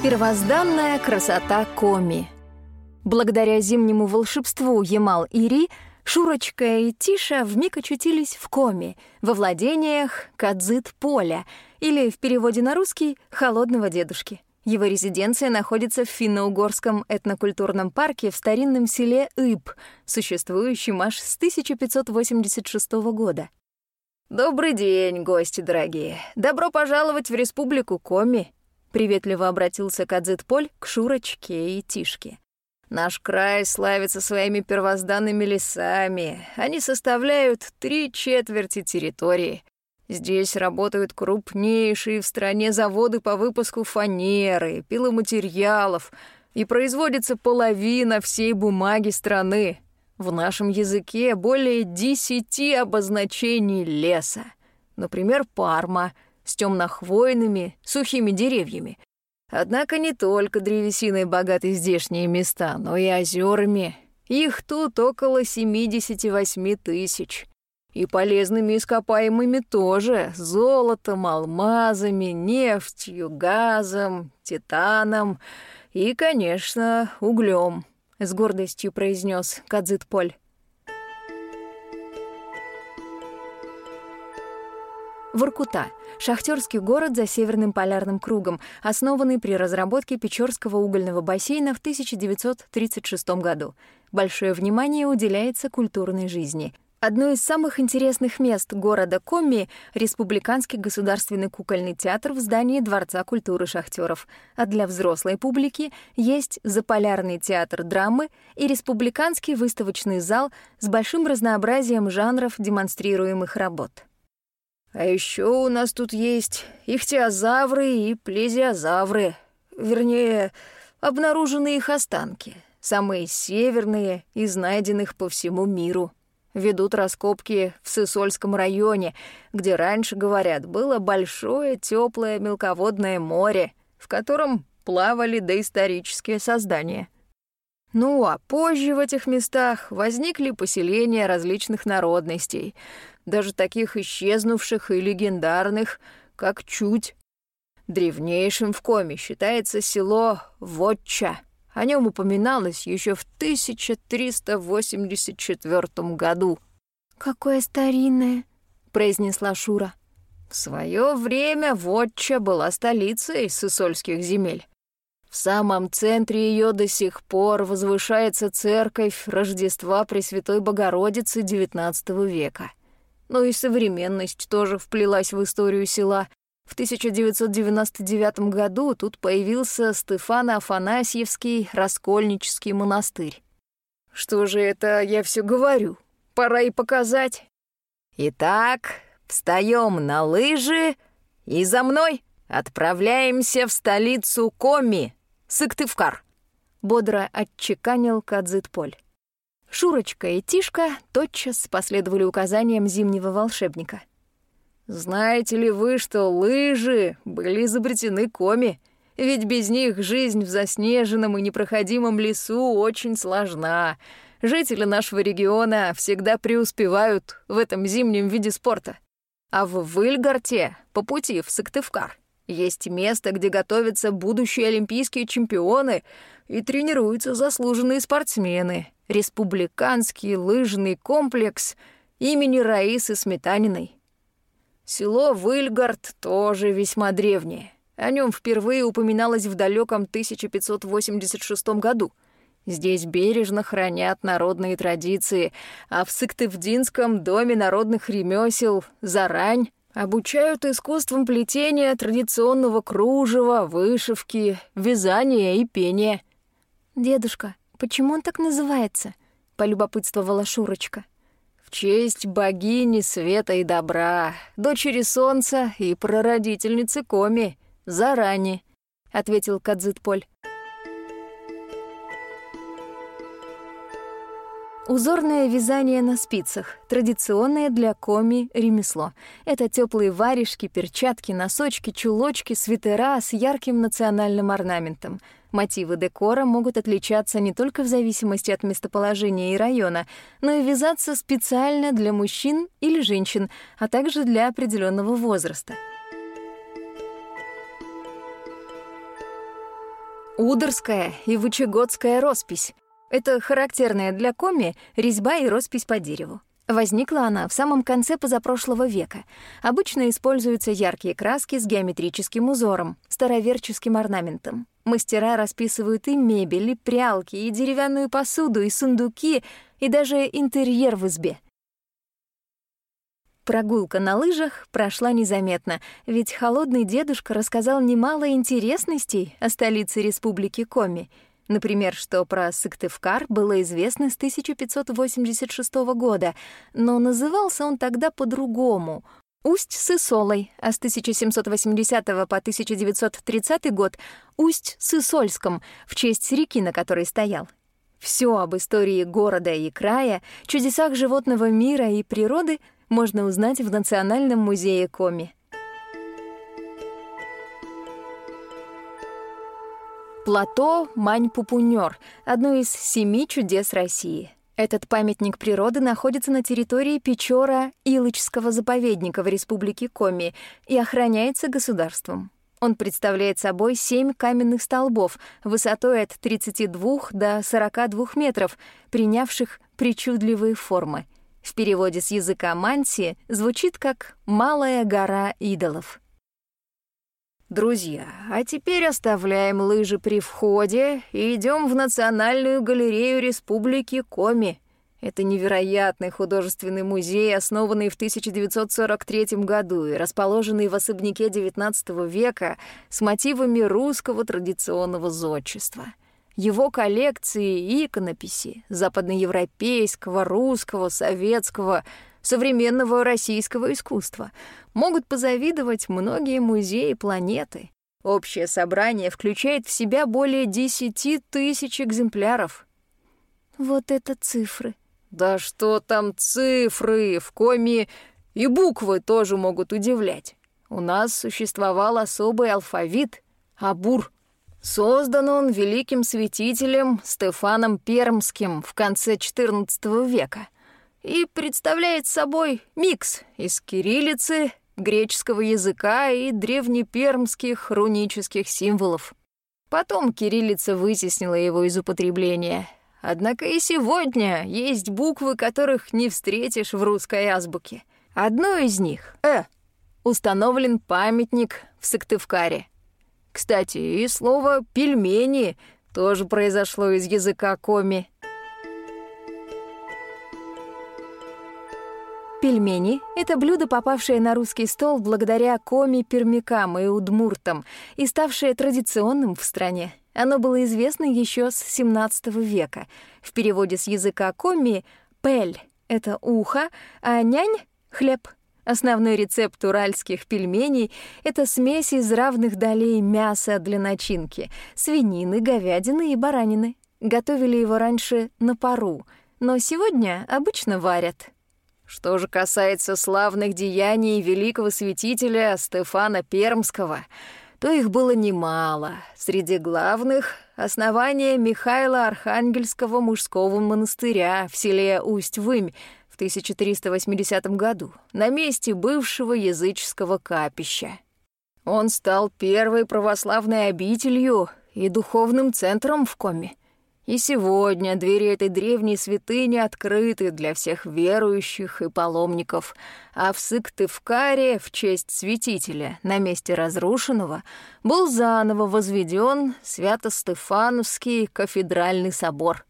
Первозданная красота Коми. Благодаря зимнему волшебству Ямал-Ири Шурочка и Тиша вмиг очутились в Коми, во владениях Кадзит-Поля, или в переводе на русский «холодного дедушки». Его резиденция находится в финно-угорском этнокультурном парке в старинном селе Иб, существующем аж с 1586 года. «Добрый день, гости дорогие! Добро пожаловать в республику Коми!» — приветливо обратился Кадзит-Поль к Шурочке и Тишке. «Наш край славится своими первозданными лесами. Они составляют три четверти территории. Здесь работают крупнейшие в стране заводы по выпуску фанеры, пиломатериалов, и производится половина всей бумаги страны. В нашем языке более десяти обозначений леса. Например, Парма с темнохвойными, сухими деревьями. Однако не только древесиной богаты здешние места, но и озерами. Их тут около 78 тысяч. И полезными ископаемыми тоже — золотом, алмазами, нефтью, газом, титаном и, конечно, углем, — с гордостью произнес Кадзит Воркута — шахтерский город за Северным полярным кругом, основанный при разработке Печорского угольного бассейна в 1936 году. Большое внимание уделяется культурной жизни — Одно из самых интересных мест города Коми — Республиканский государственный кукольный театр в здании Дворца культуры шахтеров, а для взрослой публики есть Заполярный театр драмы и Республиканский выставочный зал с большим разнообразием жанров демонстрируемых работ. А еще у нас тут есть ихтиозавры и плезиозавры, вернее, обнаружены их останки, самые северные из найденных по всему миру — ведут раскопки в Сысольском районе, где раньше, говорят, было большое теплое мелководное море, в котором плавали доисторические создания. Ну а позже в этих местах возникли поселения различных народностей, даже таких исчезнувших и легендарных, как Чуть. Древнейшим в Коме считается село Вотча — о нем упоминалось еще в 1384 году. «Какое старинное», — произнесла Шура. В свое время Вотча была столицей сысольских земель. В самом центре ее до сих пор возвышается церковь Рождества Пресвятой Богородицы XIX века. Но и современность тоже вплелась в историю села. В 1999 году тут появился Стефано-Афанасьевский Раскольнический монастырь. Что же это я все говорю? Пора и показать. Итак, встаем на лыжи и за мной отправляемся в столицу Коми, Сыктывкар. Бодро отчеканил Кадзитполь. Шурочка и Тишка тотчас последовали указаниям зимнего волшебника. Знаете ли вы, что лыжи были изобретены коми? Ведь без них жизнь в заснеженном и непроходимом лесу очень сложна. Жители нашего региона всегда преуспевают в этом зимнем виде спорта. А в Выльгарте, по пути в Сыктывкар, есть место, где готовятся будущие олимпийские чемпионы и тренируются заслуженные спортсмены. Республиканский лыжный комплекс имени Раисы Сметаниной. Село Выльгард тоже весьма древнее. О нем впервые упоминалось в далеком 1586 году. Здесь бережно хранят народные традиции, а в Сыктывдинском доме народных ремесел «Зарань» обучают искусствам плетения традиционного кружева, вышивки, вязания и пения. «Дедушка, почему он так называется?» — полюбопытствовала Шурочка. В честь богини света и добра, дочери солнца и прародительницы Коми, заранее, — ответил Кадзитполь. Узорное вязание на спицах, традиционное для коми ремесло. Это теплые варежки, перчатки, носочки, чулочки, свитера с ярким национальным орнаментом. Мотивы декора могут отличаться не только в зависимости от местоположения и района, но и вязаться специально для мужчин или женщин, а также для определенного возраста. Ударская и Вычегодская роспись. Это характерная для коми резьба и роспись по дереву. Возникла она в самом конце позапрошлого века. Обычно используются яркие краски с геометрическим узором, староверческим орнаментом. Мастера расписывают и мебель, и прялки, и деревянную посуду, и сундуки, и даже интерьер в избе. Прогулка на лыжах прошла незаметно, ведь холодный дедушка рассказал немало интересностей о столице республики Коми — Например, что про Сыктывкар было известно с 1586 года, но назывался он тогда по-другому — Усть-Сысолой, а с 1780 по 1930 год — Усть-Сысольском, в честь реки, на которой стоял. Все об истории города и края, чудесах животного мира и природы можно узнать в Национальном музее Коми. Плато Мань-Пупунёр — одно из семи чудес России. Этот памятник природы находится на территории Печора Илычского заповедника в Республике Коми и охраняется государством. Он представляет собой семь каменных столбов высотой от 32 до 42 метров, принявших причудливые формы. В переводе с языка манси звучит как «малая гора идолов». Друзья, а теперь оставляем лыжи при входе и идем в Национальную галерею Республики Коми. Это невероятный художественный музей, основанный в 1943 году и расположенный в особняке XIX века с мотивами русского традиционного зодчества. Его коллекции и иконописи западноевропейского, русского, советского — современного российского искусства. Могут позавидовать многие музеи планеты. Общее собрание включает в себя более 10 тысяч экземпляров. Вот это цифры. Да что там цифры? В коме и буквы тоже могут удивлять. У нас существовал особый алфавит — Абур. Создан он великим святителем Стефаном Пермским в конце XIV века — и представляет собой микс из кириллицы, греческого языка и древнепермских рунических символов. Потом кириллица вытеснила его из употребления. Однако и сегодня есть буквы, которых не встретишь в русской азбуке. Одной из них — «э». Установлен памятник в Сыктывкаре. Кстати, и слово «пельмени» тоже произошло из языка коми — Пельмени — это блюдо, попавшее на русский стол благодаря коми-пермякам и удмуртам и ставшее традиционным в стране. Оно было известно еще с XVII века. В переводе с языка коми «пель» — это ухо, а «нянь» — хлеб. Основной рецепт уральских пельменей — это смесь из равных долей мяса для начинки — свинины, говядины и баранины. Готовили его раньше на пару, но сегодня обычно варят — что же касается славных деяний великого святителя Стефана Пермского, то их было немало. Среди главных — основание Михаила Архангельского мужского монастыря в селе Усть-Вымь в 1380 году, на месте бывшего языческого капища. Он стал первой православной обителью и духовным центром в Коме — и сегодня двери этой древней святыни открыты для всех верующих и паломников, а в Сыктывкаре в честь святителя на месте разрушенного был заново возведен Свято-Стефановский кафедральный собор.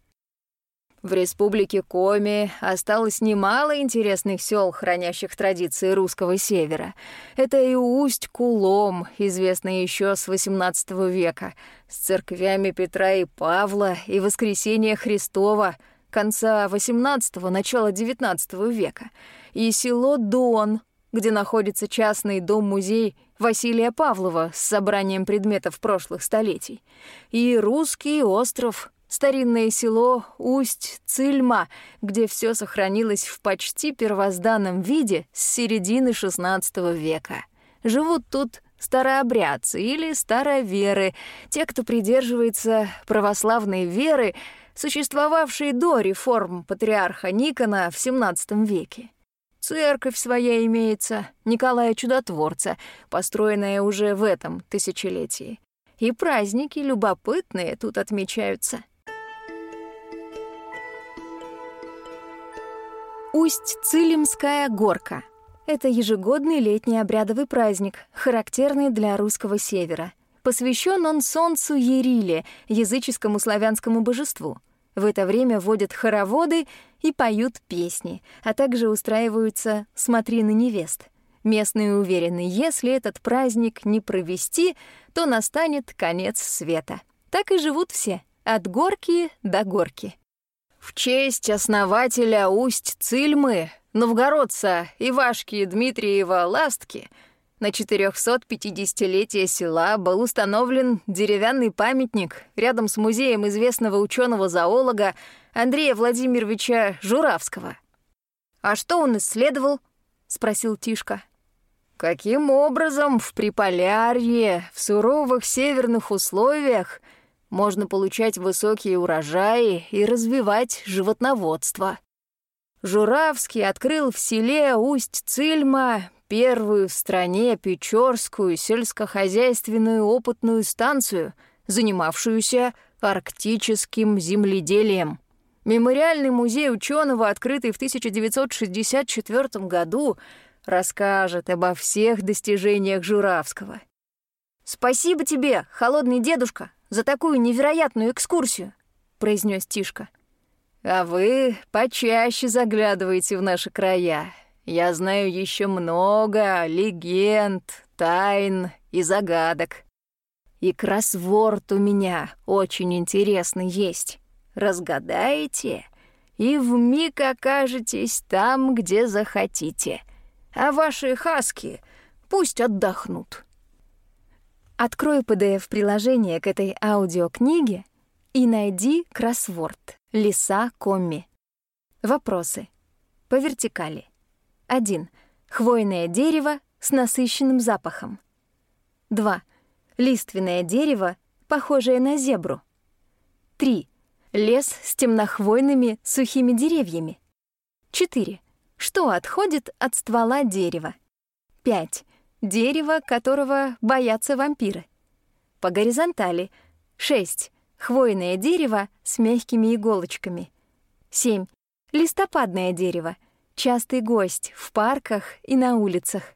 В республике Коми осталось немало интересных сел, хранящих традиции русского севера. Это и Усть-Кулом, известный еще с XVIII века, с церквями Петра и Павла и Воскресения Христова конца XVIII – начала XIX века, и село Дон, где находится частный дом-музей Василия Павлова с собранием предметов прошлых столетий, и русский остров – Старинное село Усть-Цильма, где все сохранилось в почти первозданном виде с середины XVI века. Живут тут старообрядцы или староверы, те, кто придерживается православной веры, существовавшей до реформ патриарха Никона в XVII веке. Церковь своя имеется, Николая Чудотворца, построенная уже в этом тысячелетии. И праздники любопытные тут отмечаются. Усть-Цилимская горка — это ежегодный летний обрядовый праздник, характерный для русского севера. Посвящен он солнцу Ериле, языческому славянскому божеству. В это время водят хороводы и поют песни, а также устраиваются смотрины невест. Местные уверены, если этот праздник не провести, то настанет конец света. Так и живут все, от горки до горки. В честь основателя Усть-Цильмы, новгородца Ивашки Дмитриева Ластки, на 450-летие села был установлен деревянный памятник рядом с музеем известного ученого-зоолога Андрея Владимировича Журавского. «А что он исследовал?» — спросил Тишка. «Каким образом в Приполярье, в суровых северных условиях можно получать высокие урожаи и развивать животноводство?» Журавский открыл в селе Усть-Цильма первую в стране Печорскую сельскохозяйственную опытную станцию, занимавшуюся арктическим земледелием. Мемориальный музей ученого, открытый в 1964 году, расскажет обо всех достижениях Журавского. «Спасибо тебе, холодный дедушка, за такую невероятную экскурсию», — произнес Тишка. «А вы почаще заглядываете в наши края. Я знаю еще много легенд, тайн и загадок. И кроссворд у меня очень интересный есть разгадаете и вмиг окажетесь там, где захотите. А ваши хаски пусть отдохнут. Открой PDF-приложение к этой аудиокниге и найди кроссворд «Лиса Комми». Вопросы. По вертикали. 1. Хвойное дерево с насыщенным запахом. 2. Лиственное дерево, похожее на зебру. 3. Лес с темнохвойными сухими деревьями. 4. Что отходит от ствола дерева? 5. Дерево, которого боятся вампиры. По горизонтали. 6. Хвойное дерево с мягкими иголочками. 7. Листопадное дерево. Частый гость в парках и на улицах.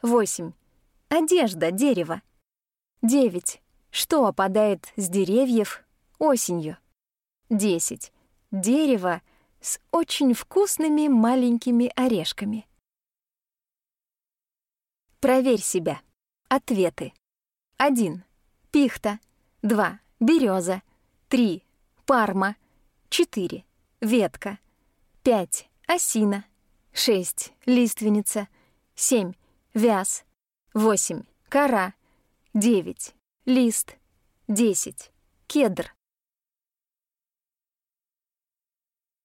8. Одежда дерева. 9. Что опадает с деревьев осенью? 10. Дерево с очень вкусными маленькими орешками. Проверь себя. Ответы. 1. Пихта. 2. Береза. 3. Парма. 4. Ветка. 5. Осина. 6. Лиственница. 7. Вяз. 8. Кора. 9. Лист. 10. Кедр.